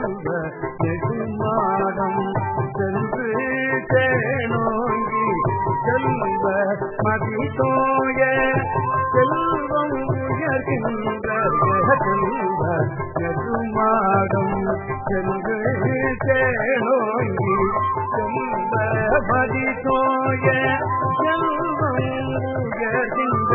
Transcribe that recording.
செல்வ நெடுமாடம் சென்று தேனோங்கி செல்வ மதித்தோய செல்வம் உயர்கின்ற செல்வ நெடுமாடம் சென்று தேனோங்கி செல்வ மதித்தோய செல்வம் உயர்கின்ற